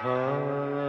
heart.